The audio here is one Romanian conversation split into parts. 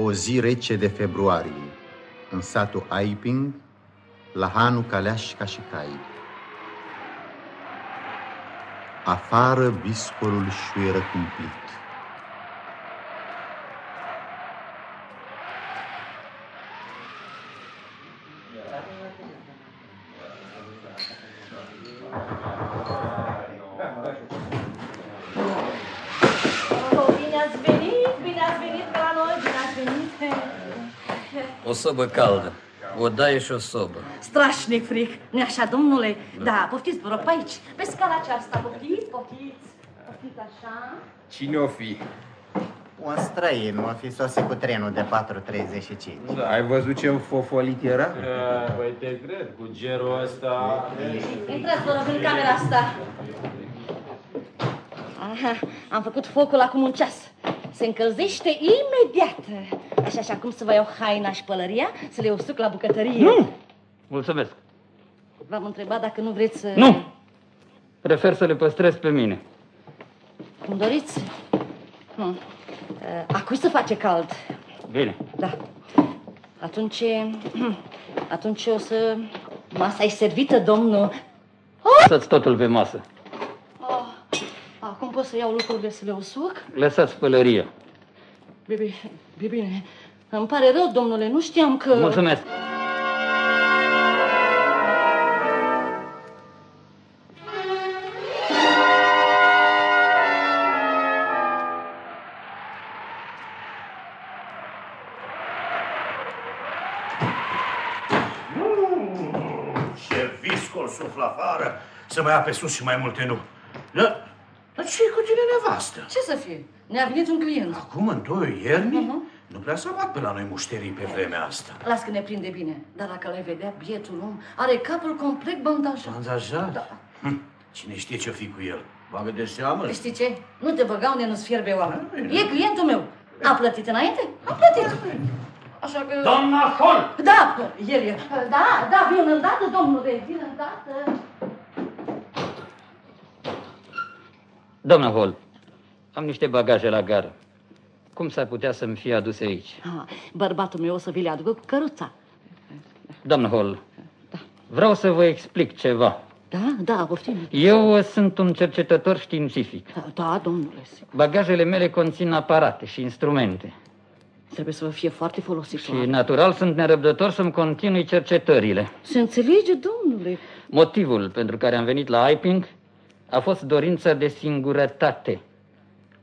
O zi rece de februarie, în satul Aiping, la Hanu Caleașca și Cai. Afară viscolul șuieră cumplit. Oh, bine ați venit, bine ați venit pe la noi, bine ați venit. O sobă caldă. O daie și o sobă. Strașnic fric, nu așa, domnule? Da, poftiți, vă rog, pe aici, pe scala aceasta, poftiți, poftiți. Poftiți așa. Cine o fi? Un străin va fi sosit cu trenul de 4.35. Da, ai văzut ce fofolit era? Păi te cred, cu gerul ăsta... Intrați, vă rog, în camera asta. Aha, am făcut focul acum un ceas. Se încălzește imediat. Așa și acum să vă iau haina și pălăria, să le usuc la bucătărie. Nu! Mulțumesc. V-am întrebat dacă nu vreți să... Nu! Prefer să le păstrez pe mine. Cum doriți? Hm. Uh, A cui să face cald? Bine. Da. Atunci... hm, Atunci o să... Masa e servită, domnul. Lăsați totul pe masă. Oh, acum pot să iau lucrurile să le usuc? Lăsați pălăria. Bine, bine, bine. Îmi pare rău, domnule, nu știam că... Mulțumesc. Ce viscol suflă afară, să mă ia pe sus și mai multe nu. Da, dar ce cu tine nevastă? Ce să fie? Ne-a venit un client. Acum, în toiul iernii, Mhm. nu prea să bat pe la noi mușterii pe vremea asta. Las că ne prinde bine. Dar dacă l-ai vedea, bietul om, are capul complet bandajat. Bandajat? Da. Hm, Cine știe ce-o fi cu el? Bagă de seamă? Știi ce? Nu te băga unde nu-ți fierbe oameni. bine. E clientul meu. A plătit înainte? A plătit. Așa că... Doamna Hol! Da, el e. Da, da, vin îndată, domnule, vin îndată. Doamna Hall, am niște bagaje la gară. Cum s-ar putea să-mi fie aduse aici? Ah, bărbatul meu o să vi le aducă cu căruța. Doamna Hall, vreau să vă explic ceva. Da, da, poftim. Eu uh, sunt un cercetător științific. Da, domnule, sigur. Bagajele mele conțin aparate și instrumente. Trebuie să vă fie foarte Și folositor. natural sunt nerăbdător să-mi continui cercetările. Se înțelege, domnule. Motivul pentru care am venit la Iping a fost dorința de singurătate.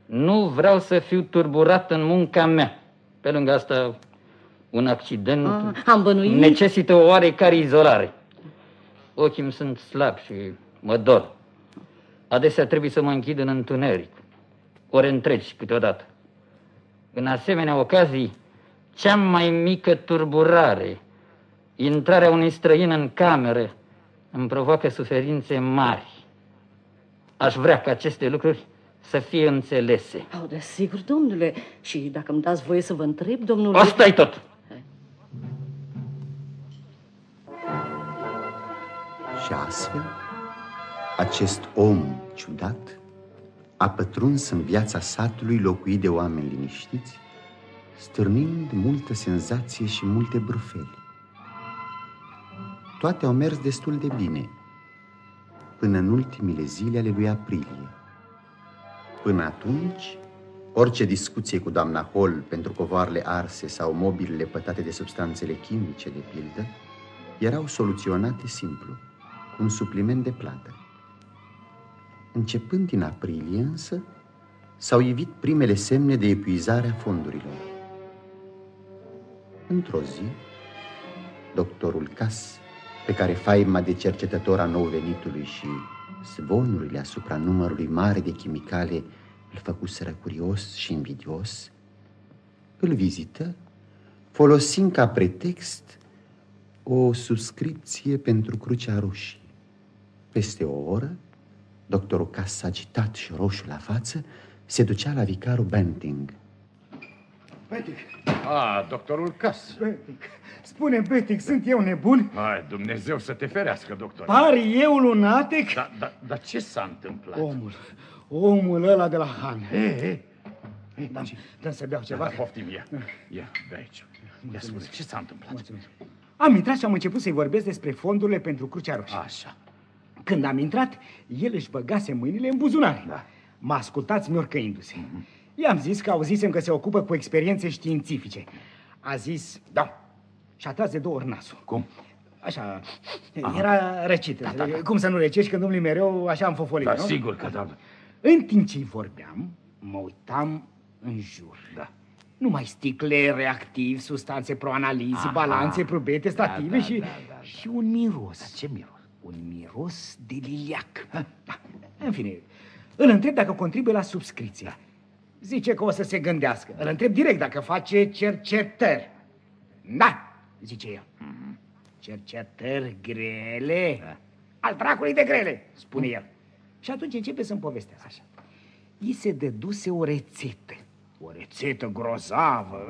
Nu vreau să fiu turburat în munca mea. Pe lângă asta, un accident Ah, am bănuit. necesită o oarecare izolare. Ochii îmi sunt slabi și mă dor. Adesea trebuie să mă închid în întuneric, ore întregi câteodată. În asemenea ocazii, cea mai mică turburare, intrarea unui străin în cameră, îmi provoacă suferințe mari. Aș vrea ca aceste lucruri să fie înțelese. Au, de sigur, domnule. Și dacă îmi dați voie să vă întreb, domnule... asta e tot. Și astfel, acest om ciudat a pătruns în viața satului locuit de oameni liniștiți, stârnind multă senzație și multe brufeli. Toate au mers destul de bine, până în ultimile zile ale lui aprilie. Până atunci, orice discuție cu doamna Hall pentru covoarele arse sau mobilele pătate de substanțele chimice, de pildă, erau soluționate simplu, cu un supliment de plată. Începând din aprilie însă, s-au ivit primele semne de epuizare a fondurilor. Într-o zi, doctorul Cas, pe care faima de cercetător a nou venitului și zvonurile asupra numărului mare de chimicale îl făcuseră curios și invidios, îl vizită, folosind ca pretext o subscripție pentru Crucea Roșie. Peste o oră, doctorul Cas, agitat și roșu la față, se ducea la vicarul Benting. Betic, Ah, doctorul Cas. Betic, spune Betic, sunt eu nebun? Hai, Dumnezeu să te ferească, doctor. Par eu lunatic? Dar da, da, ce s-a întâmplat? Omul, omul ăla de la Han. E, e, Da, dă să beau da, ceva. poftim, ia. Ia, de aici. Ia spune, ce s-a întâmplat? Mulțumesc. Am intrat și am început să-i vorbesc despre fondurile pentru Crucea Roșie. Așa. Când am intrat, el își băgase mâinile în buzunare. Da. M-a ascultat smiorcăindu-se. I-am zis că auzisem că se ocupă cu experiențe științifice. A zis, da. Și a tras de două ori nasul. Cum? Așa, era răcit. Da, da, da. Cum să nu recești când domnului mereu așa am fofolit, Da, nu? sigur că da. În timp ce vorbeam, mă uitam în jur. Da. Numai sticle reactiv, substanțe proanalize, Aha. balanțe, probete, stative Da, da, și, da, da, da. și un miros. Ce miros? Un miros de liliac. Da. În fine, îl întreb dacă contribuie la subscripție. Zice că o să se gândească. Îl întreb direct dacă face cercetări. Da, zice el. Cercetări grele? Al dracului de grele, spune el. Și atunci începe să-mi povestească așa. I se dăduse o rețetă. O rețetă grozavă.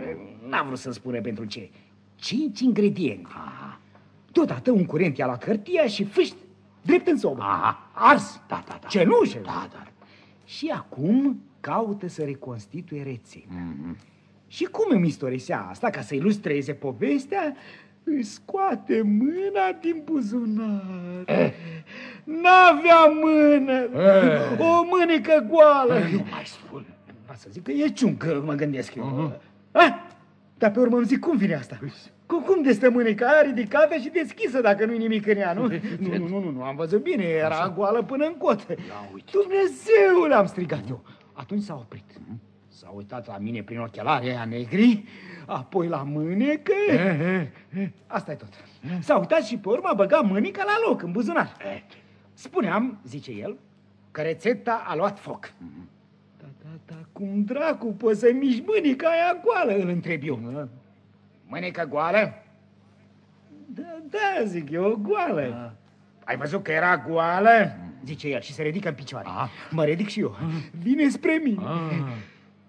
N-a vrut să spune pentru ce. Cinci ingrediente. Deodată un curent i-a luat hârtia și fâșt, drept în sobă. Aha. Ars. Da, da, da. Cenușă. Da, da. Și acum caută să reconstituie rețeta. Mhm. Și cum îmi istorisea asta, ca să ilustreze povestea, își scoate mâna din buzunar. Eh. N-avea mână, o mânecă goală. Nu mai spune. Va să zic că e ciuncă, mă gândesc eu. Mhm. Ah, dar pe urmă îmi zic, cum vine asta? Cum, cum de stă mâneca aia ridicată și deschisă dacă nu-i nimic în ea, nu? Nu, nu, nu, nu, nu, am văzut bine, era goală până în cot. Dumnezeule, am strigat eu. Atunci s-a oprit. S-a uitat la mine prin ochelarii aia negri, apoi la mânecă. asta e tot. S-a uitat și pe urmă a băgat mânica la loc, în buzunar. Spuneam, zice el, că rețeta a luat foc. Da, da, da, cum dracu poți să miști mânica aia goală, îl întreb eu. Mânică goală? Da, da, zic eu, goală. Ai văzut că era goală? Zice el și se ridică în picioare. Mă ridic și eu. Vine spre mine.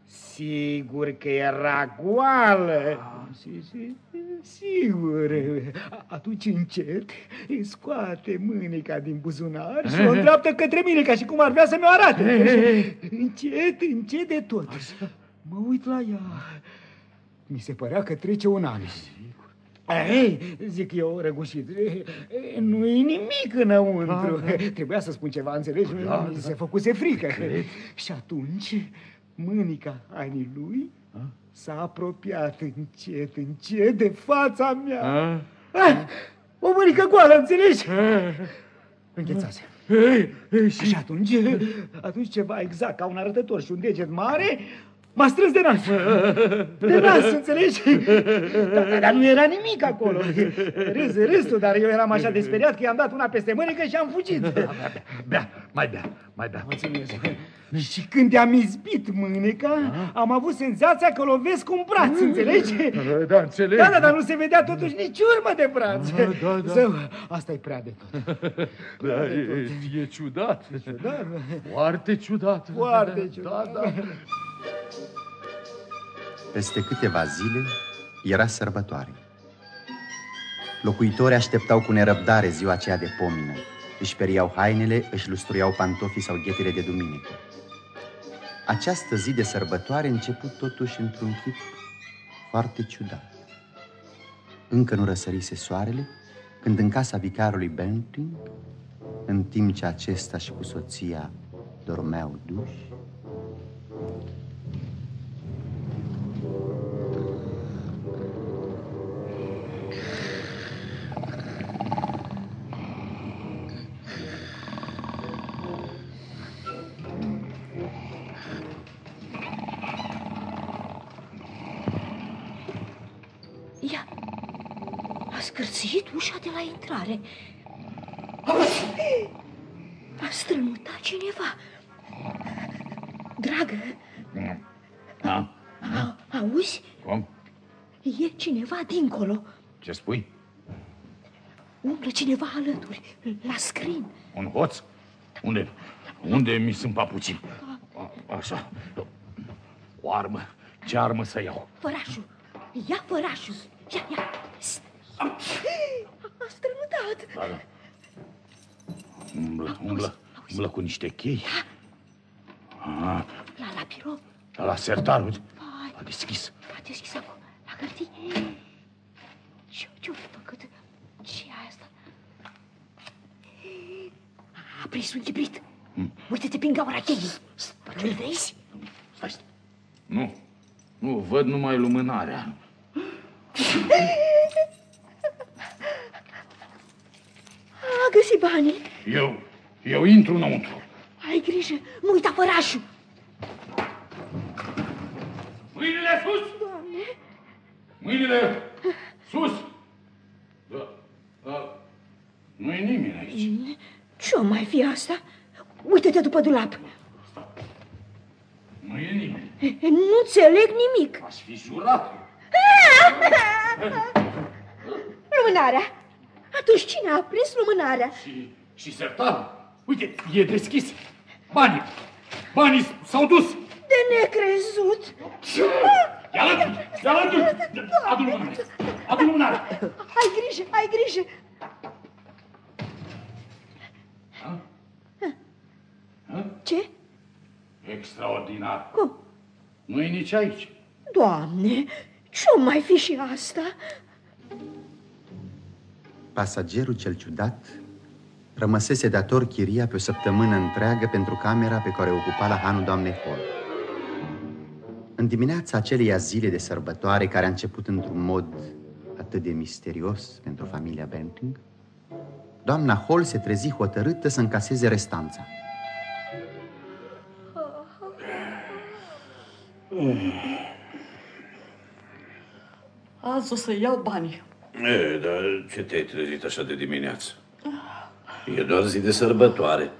Sigur că era goală. Si, si, sigur. A- Atunci încet îi scoate mânica din buzunar și o îndreaptă către mine ca și cum ar vrea să mi-o arate. Încet, încet de tot. Mă uit la ea. Mi se părea că trece un an. Ei, zic eu, răgușit, nu-i nimic înăuntru. Trebuia să spun ceva, înțelegi? Mi se făcuse frică. Și atunci, mânica hainii lui s-a apropiat încet, încet de fața mea. Ah, o mânică goală, înțelegi? Înghețase. Și atunci, atunci ceva exact ca un arătător și un deget mare m-a strâns de nas. De nas, înțelegi? Dar, dar nu era nimic acolo. Râs, râs tu, dar eu eram așa de speriat că i-am dat una peste mânecă și am fugit. Bea, mai bea, mai bea. Mulțumesc. Și când i-am izbit mâneca, am avut senzația că lovesc un braț, înțelegi? Da, înțeleg. Da, da, dar nu se vedea totuși nici urmă de braț. da, da. Zău, asta e prea de tot. Da, e, e ciudat. Da, Foarte ciudat. foarte ciudat. Da, da. Peste câteva zile era sărbătoare. Locuitorii așteptau cu nerăbdare ziua aceea de pomină. Își periau hainele, își lustruiau pantofii sau ghetele de duminică. Această zi de sărbătoare început totuși într-un chip foarte ciudat. Încă nu răsărise soarele când în casa vicarului Benting, în timp ce acesta și cu soția dormeau duși, scârțit ușa de la intrare. A strănutat cineva. Dragă, Da? a, auzi? Cum? E cineva dincolo. Ce spui? Umblă cineva alături, la scrin. Un hoț? Unde? Unde mi sunt papucii? A, așa. O armă. Ce armă să iau? Fărașul, ia fărașul. Ia, ia. Psst. A strănutat. Da, da. Umblă, umblă, umblă cu niște chei. A, La, la birou. la, la sertar, uite. Vai. A deschis. A deschis acum, la hârtie. Ce, ce-o fi făcut? ce e asta? A aprins un chibrit. Uite-te prin gaura cheii. Îl vezi? Stai, stai. Nu. Nu, văd numai lumânarea. A găsit banii. Eu, eu intru înăuntru. Ai grijă, nu uita fărașul. Mâinile sus! Doamne, Mâinile sus! Da, da. Nu-i nimeni aici. ce-o mai fi asta? Uite-te după dulap. Nu e nimeni. Nu înțeleg nimic. Aș fi jurat. Lumânarea. Atunci cine a aprins lumânarea? Și, și sertarul. Uite, e deschis. Banii. Banii s-au dus. De necrezut. Ia alături! Ia alături! Adu lumânare! Adu lumânare! Ai grijă, ai grijă. Ce? Extraordinar. Cum? Nu e nici aici. Doamne, ce-o mai fi și asta? Pasagerul cel ciudat rămăsese dator chiria pe o săptămână întreagă pentru camera pe care o ocupa la hanul doamnei Hall. În dimineața aceleia zile de sărbătoare care a început într-un mod atât de misterios pentru familia Benting, doamna Hall se trezi hotărâtă să încaseze restanța. Azi o să iau banii. E, dar ce te-ai trezit așa de dimineață? E doar zi de sărbătoare.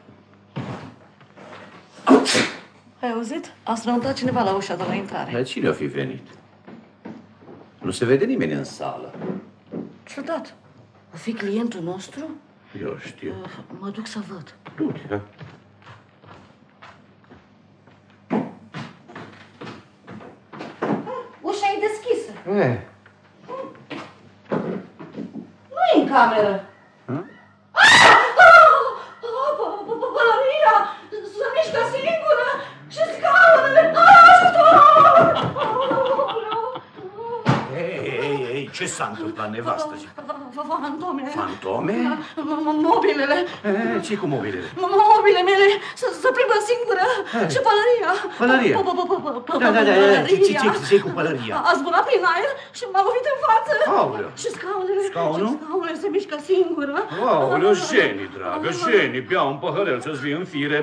Ai auzit? A strănutat cineva la ușa de la intrare. Dar cine o fi venit? Nu se vede nimeni în sală. Ciudat. O fi clientul nostru? Eu știu. Mă duc să văd. Du-te, ha? Ușa e deschisă. E, Nu e în cameră. Pălăria se mișcă singură și scaunele. Ajutor! Ei, ei, ei, ce s-a întâmplat, nevastă? Fantome. Fantome? Mobilele. E, ce cu mobilele? Mobilele mele se, se plimbă singură și pălăria. Pălăria? P- p- p- p- p- Da, da, da, da, ce, ce, ce, pălăria. ce cu pălăria? A zburat prin aer și m-a lovit în față. Aoleu. Și scaunele. Scaunul? Și scaunele se mișcă singură. Aoleu, Jeni, dragă, Jeni, bea un păhărel să-ți vii în fire.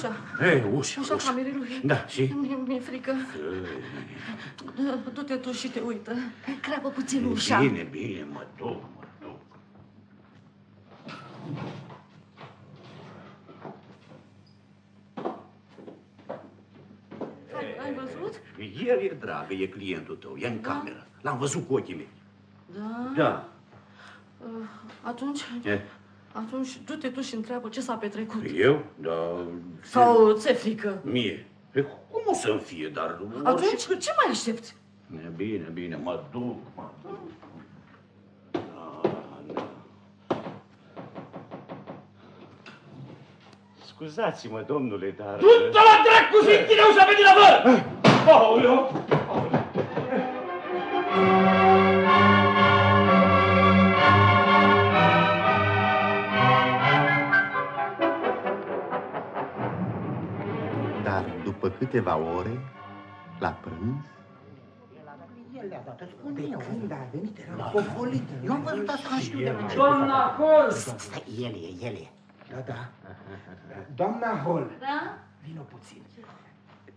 Ușa. Ei, ușa, Ușa ușa. camerei lui. Da, și? Mi- Mi-e frică. Du-te tu și te uită. Crapă puțin ușa. Bine, bine, mă duc, mă duc. Ai, ai văzut? El e dragă, e clientul tău, e în cameră. L-am văzut cu ochii mei. Da. Da. Atunci, E, atunci du-te tu și întreabă ce s-a petrecut. eu? Da. Sau ți-e frică? Mie. E, cum o să-mi fie, dar... Atunci, orice- ce mai aștepți? E, Bine, bine, mă duc, mă duc. Da, da. Scuzați-mă, domnule, dar... Du-te la dracu și închide ușa pe din afară! Aoleu! Câteva ore, la prânz, De când a venit, era fofolit. Eu am văzut asta, știu de la Doamna Hol! Stai, el e, el e. Da, da. Doamna Hol, Da? vină puțin.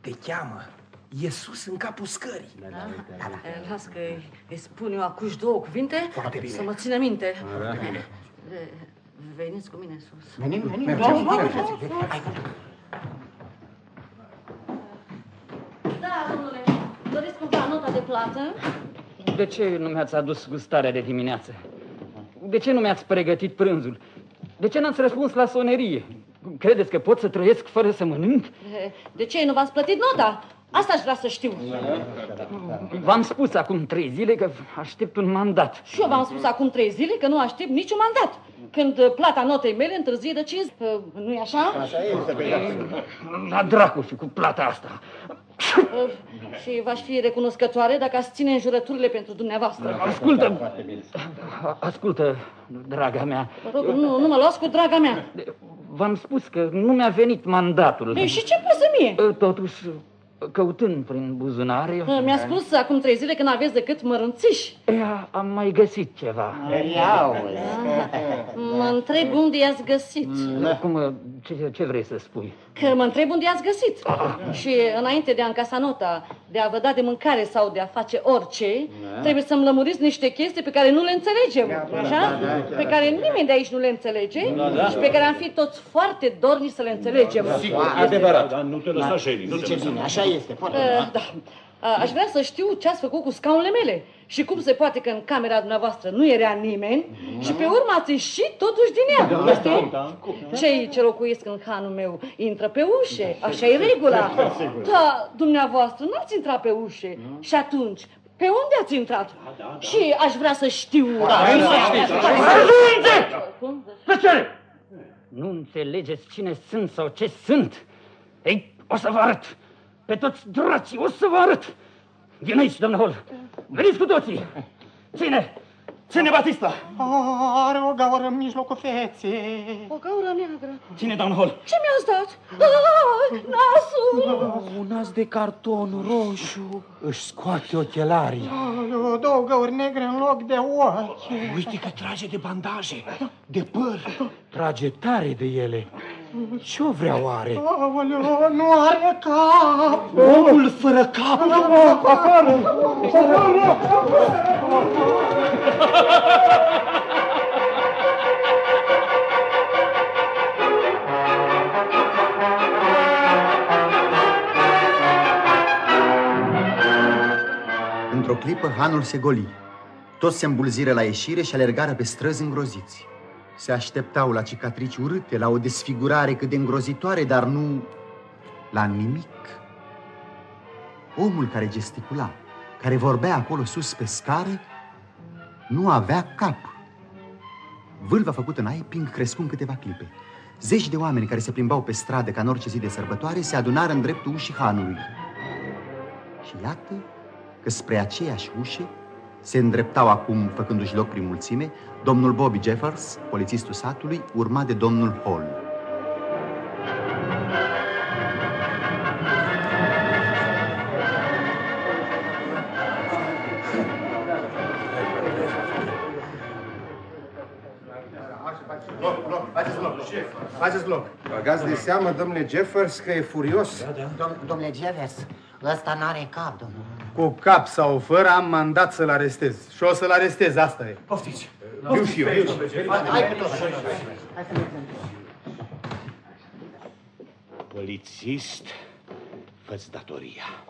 Te cheamă. E sus în capul scării. E, Las că îi- îi spun eu acuși două cuvinte Foarte bine. să mă țină minte. E, Veniți cu mine sus. Venim, venim. Mergem. Da, domnule, doriți cumva nota de plată? De ce nu mi-ați adus gustarea de dimineață? De ce nu mi-ați pregătit prânzul? De ce n-ați răspuns la sonerie? Credeți că pot să trăiesc fără să mănânc? Eh, De ce nu v-ați plătit nota? Asta aș vrea să știu. V-am spus acum trei zile că aștept un mandat. Și eu v-am spus acum trei zile că nu aștept niciun mandat. Când uh, plata notei mele întârzie de 5... Uh, nu-i așa? La dracu și cu plata asta. Uh, și v-aș fi recunoscătoare dacă ați ține înjurăturile pentru dumneavoastră. Ascultă, ascultă, draga mea. Vă rog, nu, nu mă luați cu draga mea. V-am spus că nu mi-a venit mandatul. Ei, și ce pasă mie? Totuși, căutând prin buzunare... Uh, Mi-a spus acum trei zile că n-aveți decât mărunțiși. Ea, am mai găsit ceva. Ia Mă întreb unde i-ați găsit. Cum, ce, ce vrei să spui? Că mă întreb unde i-ați găsit. Și înainte de a încasa nota, de a vă da de mâncare sau de a face orice, trebuie să-mi lămuriți niște chestii pe care nu le înțelegem. Așa? Pe care nimeni de aici nu le înțelege și pe care am fi toți foarte dorni să le înțelegem. Adevărat. Da, nu te lăsa, Shelly. Nu te Zice lăsa. bine, așa este. Foarte bine. Uh, Da. Uh, Aș vrea să știu ce ați făcut cu scaunele mele și cum se poate că în camera dumneavoastră nu era nimeni și pe urmă ați ieșit totuși din ea. știi? Cei ce locuiesc în hanul meu intră pe ușe, așa e regula. Da, dumneavoastră n-ați intrat pe ușe și atunci pe unde ați intrat? Și aș vrea să știu. Cum? Tăcere! Nu înțelegeți cine sunt sau ce sunt? Ei, o să vă arăt! Pe toți dracii, o să vă arăt! Vin aici, domnul Hol! Veniți cu toții! Ține! Ține Batista! Are o gaură în mijlocul feței. O gaură neagră. Ține, domnul Hol! Ce mi-ați dat? Ah, nasul! Un nas de carton roșu își scoate ochelarii. Aoleu, Două găuri negre în loc de ochi. Uite că trage de bandaje, de păr. Trage tare de ele. Ce-o vrea oare? Aoleu, nu are cap. Omul fără cap! Într-o clipă, hanul se goli. Toți se îmbulziră la ieșire și alergară pe străzi îngroziți. Se așteptau la cicatrici urâte, la o desfigurare cât de îngrozitoare, dar nu la nimic. Omul care gesticula, care vorbea acolo sus pe scară, nu avea cap. Vâlva făcută în aer, ping crescu în câteva clipe. Zeci de oameni care se plimbau pe stradă ca în orice zi de sărbătoare se adunară în dreptul ușii hanului. Și iată că spre aceeași ușă se îndreptau acum, făcându-și loc prin mulțime, domnul Bobby Jeffers, polițistul satului, urmat de domnul Hall. Loc, loc, faceți loc. Faceți loc. Băgați de seamă, domnule Jeffers, că e furios. Dom- Domnule Jevers, ăsta n-are cap, domnule. Cu cap sau fără am mandat să-l arestez. Și o să-l arestez, asta e. Poftiți. Viu și eu. Hai cu tot. Hai să mergem. Polițist, fă-ți datoria.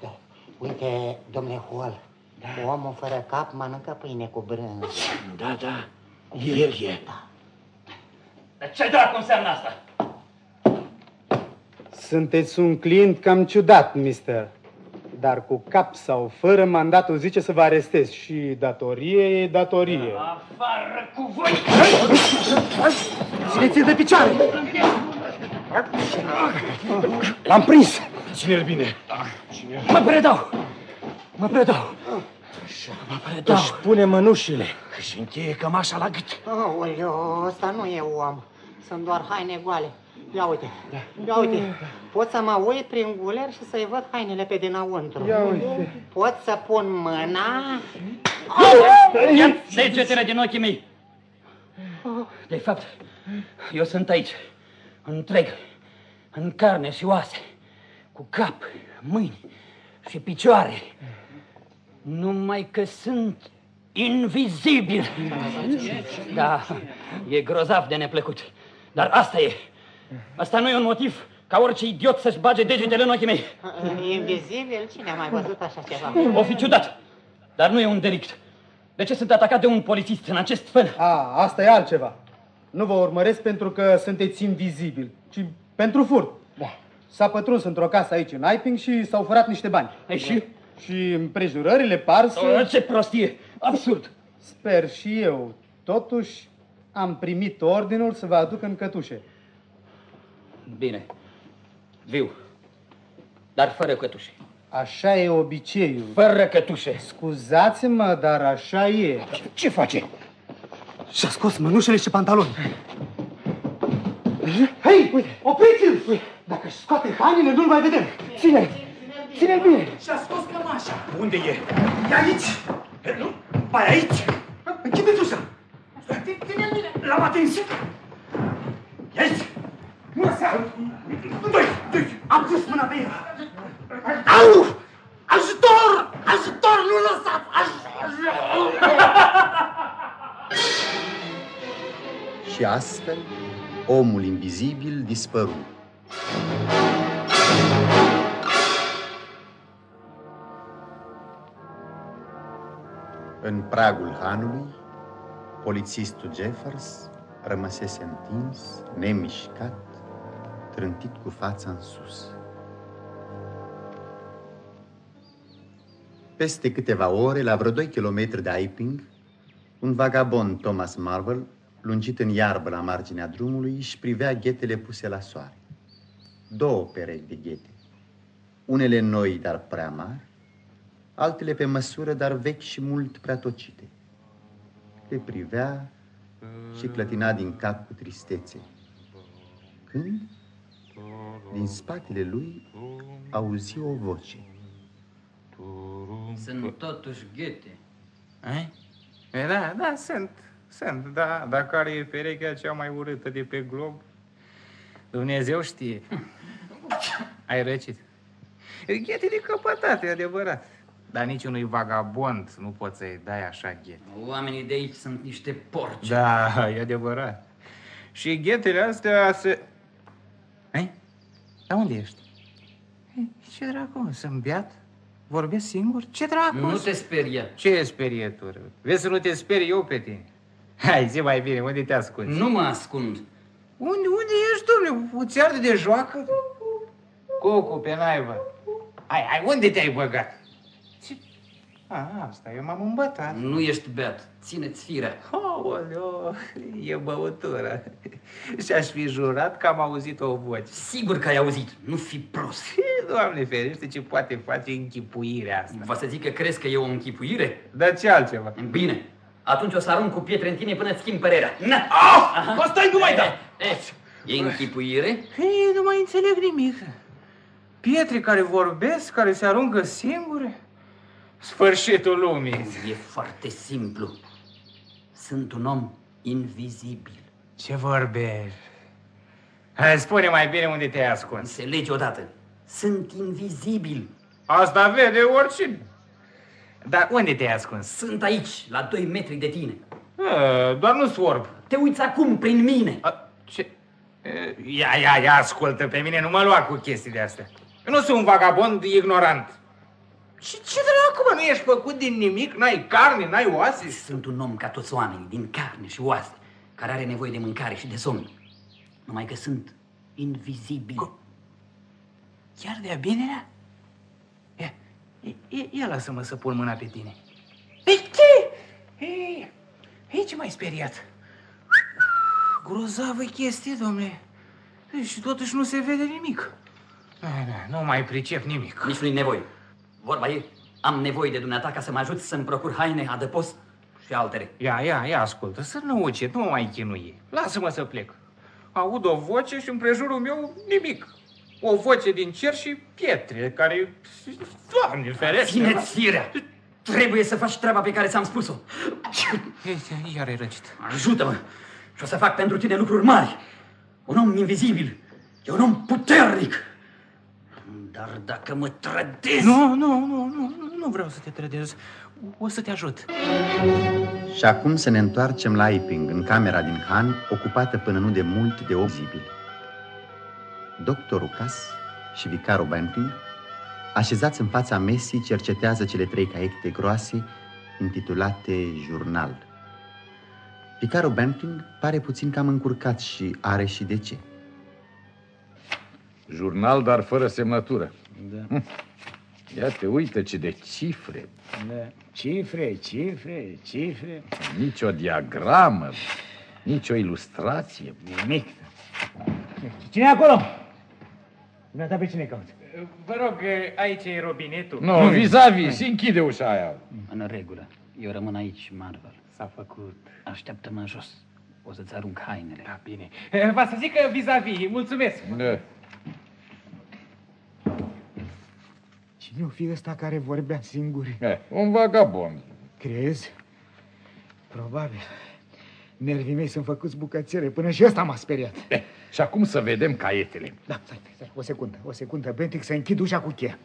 Da. Uite, domnule Hall, omul fără cap mănâncă pâine cu brânză. Da, da, el e. Dar ce dracu înseamnă asta? Sunteți un client cam ciudat, mister. Dar cu cap sau fără, mandatul zice să vă arestez. Și datorie e datorie. Afară cu voi! Țineți de picioare! L-am prins! Ține-l bine. Mă predau! Mă predau! Mă predau! Își pune mănușile. Și încheie cămașa la gât. Aoleu, ăsta nu e om. Sunt doar haine goale. Ia uite, ia uite. Pot să mă uit prin guler și să-i văd hainele pe dinăuntru. Ia uite. Pot să pun mâna? Ia degetele din ochii mei! De fapt, eu sunt aici, întreg, în carne și oase, cu cap, mâini și picioare. Numai că sunt invizibil. Da, e grozav de neplăcut. Dar asta e. Asta nu e un motiv ca orice idiot să-și bage degetele în ochii mei. Invizibil? Cine a mai văzut așa ceva? O fi ciudat, dar nu e un delict. De ce sunt atacat de un polițist în acest fel? A, asta e altceva. Nu vă urmăresc pentru că sunteți invizibil, ci pentru furt. Da. S-a pătruns într-o casă aici în Iping și s-au furat niște bani. Ei, și? Și împrejurările par să... O, ce prostie! Absurd! Sper și eu. Totuși, am primit ordinul să vă aduc în cătușe. Bine. Viu. Dar fără cătușe. Așa e obiceiul. Fără cătușe. Scuzați-mă, dar așa e. Ce, ce face? Și-a scos mănușele și pantaloni. Hei, uite, opriți-l! Dacă își scoate hainele, nu-l mai vedem. Ține! Ține bine! Și-a scos cămașa. Unde e? E aici. E, Nu? Mai aici? Închideți ușa! Ține-l bine. L-am atins. E aici. Nu se Doi, doi. Am pus mâna pe el. Au! Ajutor! Ajutor! Nu lăsați! Ajutor! Și astfel, omul invizibil dispăru. În pragul hanului, polițistul Jeffers rămăsese întins, nemișcat, trântit cu fața în sus. Peste câteva ore, la vreo 2 kilometri de Iping, un vagabond, Thomas Marvel, lungit în iarbă la marginea drumului, își privea ghetele puse la soare. Două perechi de ghete. Unele noi, dar prea mari, altele pe măsură, dar vechi și mult prea tocite. Le privea și clătina din cap cu tristețe. Când, din spatele lui, auzi o voce. Sunt totuși ghete. Ai? E, da, da, sunt. Sunt, da. Dar care e perechea cea mai urâtă de pe glob? Dumnezeu știe. Ai răcit. Ghete de căpătate, e adevărat. Dar niciunui vagabond nu poți să-i dai așa ghete. Oamenii de aici sunt niște porci. Da, e adevărat. Și ghetele astea se... Ai? Dar unde ești? Ei, Ce dracu, sunt beat? Vorbesc singur? Ce dracu? Nu te speria. Ce sperietură? Vezi să nu te speri eu pe tine. Hai, zi mai bine, unde te ascunzi? Nu mă ascund. Unde, unde ești, domnule? O țeardă de joacă? Cocu, pe naivă. Hai, hai, unde te-ai băgat? Ce? A, asta, eu m-am îmbătat. Nu ești beat. Ține-ți firea. Aoleo, e băutură. Și-aș fi jurat că am auzit o voce. Sigur că ai auzit. Nu fi prost. Doamne ferește, ce poate face închipuirea asta. Va să zic că crezi că e o închipuire? Dar ce altceva? Bine. Atunci o să arunc cu pietre în tine până îți schimb părerea. Na! Ah! Bă, stai, nu mai da! Eh, E închipuire? Ei, nu mai înțeleg nimic. Pietre care vorbesc, care se aruncă singure? Sfârșitul lumii. E foarte simplu. Sunt un om invizibil. Ce vorbești? Hai, spune mai bine unde te-ai ascuns. Înțelegi odată. Sunt invizibil. Asta vede oricine. Dar unde te-ai ascuns? Sunt aici, la 2 metri de tine. A, doar nu sorb. Te uiți acum prin mine. A, ce? E, Ia, ia, ia, ascultă pe mine, nu mă lua cu chestiile astea. Eu nu sunt un vagabond ignorant. Și ce dracu, mă, nu ești făcut din nimic? N-ai carne, n-ai oase? Sunt un om ca toți oamenii, din carne și oase, care are nevoie de mâncare și de somn. Numai că sunt invizibil. Chiar de-a binerea? Ia, ia, ia lasă-mă să pun mâna pe tine. Ei, ce? Ei, ei, ce m-ai speriat? Grozavă chestie, domnule. Ei, Și totuși nu se vede nimic. Nu, nu, nu mai pricep nimic. Nici nu-i nevoie. Vorba e, am nevoie de dumneata ca să mă ajuți să-mi procur haine, adăpost și altele. Ia, ia, ia, ascultă, să nu uce, nu mă mai chinui. Lasă-mă să plec. Aud o voce și în prejurul meu nimic. O voce din cer și pietre care... Doamne, ferește! Ține-ți firea! Trebuie să faci treaba pe care ți-am spus-o. Ei, Iar e răcit. Ajută-mă și o să fac pentru tine lucruri mari. Un om invizibil e un om puternic. Dar dacă mă trădezi... Nu, nu, nu, nu, nu, nu vreau să te trădez. O să te ajut. Și acum să ne întoarcem la Iping, în camera din Han, ocupată până nu de mult de ozibili. Doctorul Cas și vicarul Banting, așezați în fața mesii, cercetează cele trei caiete groase intitulate Jurnal. Vicarul Banting pare puțin cam încurcat și are și de ce. Jurnal, dar fără semnătură. Da. Ia te uită ce de cifre. Da. Cifre, cifre, cifre. Nici o diagramă, nici o ilustrație. Nimic. Cine e acolo? Dumneata pe cine cauți? Vă rog, aici e robinetul. Nu, vis-a-vis, se închide ușa aia. În regulă. Eu rămân aici, Marvel. S-a făcut. Așteaptă-mă jos. O să-ți arunc hainele. Da, bine. Va să zic că vis-a-vis. Mulțumesc. Da. Cine o fi ăsta care vorbea singur? E, un vagabond. Crezi? Probabil. Nervii mei sunt făcuți bucățele, până și ăsta m-a speriat. E, și acum să vedem caietele. Da, stai, stai, o secundă, o secundă, Bentic, să închid ușa cu cheia.